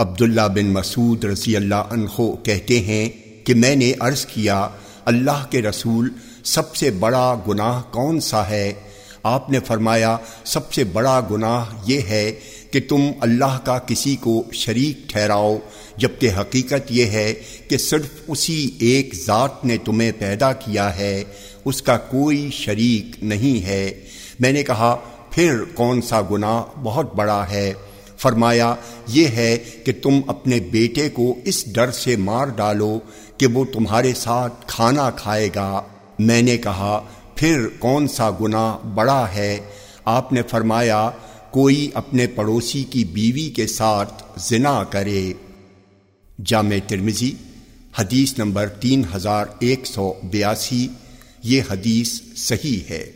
عبداللہ بن مسعود رضی اللہ عنہ کہتے ہیں کہ میں نے عرض کیا، اللہ کے رسول، سب سے بڑا گناہ کون سا ہے؟ آپ نے فرمایا، سب سے بڑا گناہ یہ ہے کہ تم اللہ کا کسی کو شریک ٹھہراؤ، جبکہ حقیقت یہ ہے کہ صرف اسی ایک ذات نے تمہیں پیدا کیا ہے، اس کا کوئی شریک نہیں ہے۔ میں نے کہا، پھر کون سا گناہ بہت بڑا ہے؟ فرمایا، یہ ہے کہ تم اپنے بیٹے کو اس ڈر سے مار ڈالو کہ وہ تمہارے ساتھ کھانا کھائے گا۔ میں نے کہا، پھر کون سا گناہ بڑا ہے؟ آپ نے فرمایا، کوئی اپنے پڑوسی کی بیوی کے ساتھ زنا کرے۔ جامع ترمزی حدیث نمبر تین ہزار ایک سو بیاسی، یہ حدیث صحیح ہے۔